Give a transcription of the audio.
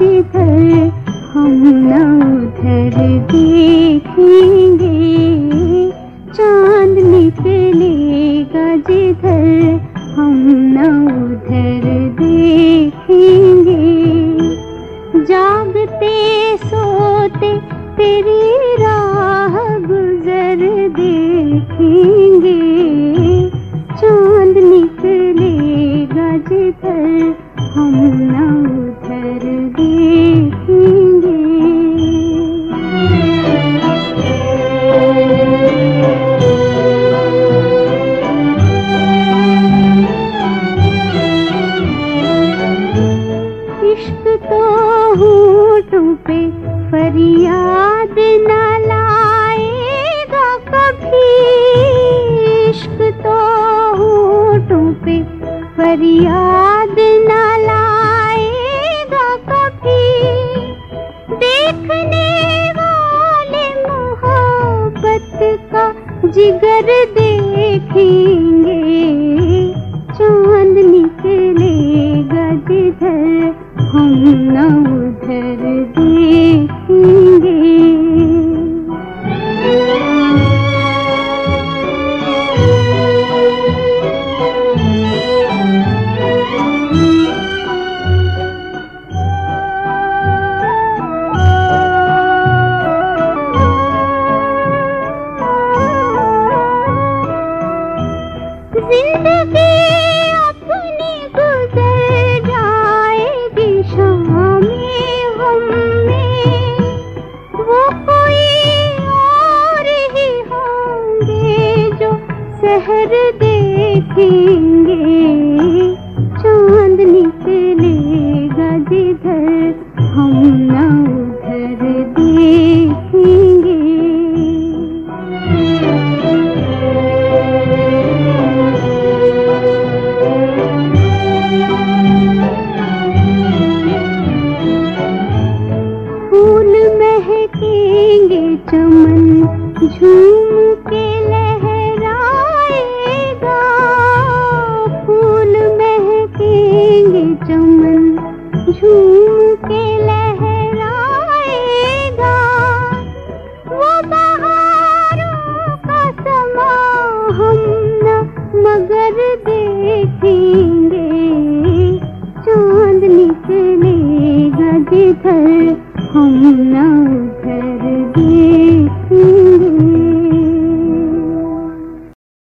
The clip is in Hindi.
किधर हम न उधर देखेंगे। चाँद निकलेगा जिधर हम न उधर देखेंगे। जागते सोते तेरी राह गुजर देखेंगे। चाँद निकलेगा जिधर हम होठों पे फरियाद न लाएगा कभी। इश्क तो होठों पे फरियाद न लाएगा कभी। देखने वाले मोहब्बत का जिगर देखेंगे। चाँद निकलेगा जिधर हम शहर देखेंगे। चाँद निकलेगा जिधर हम न उधर देखेंगे। फूल महकेंगे चमन झूम के। झूम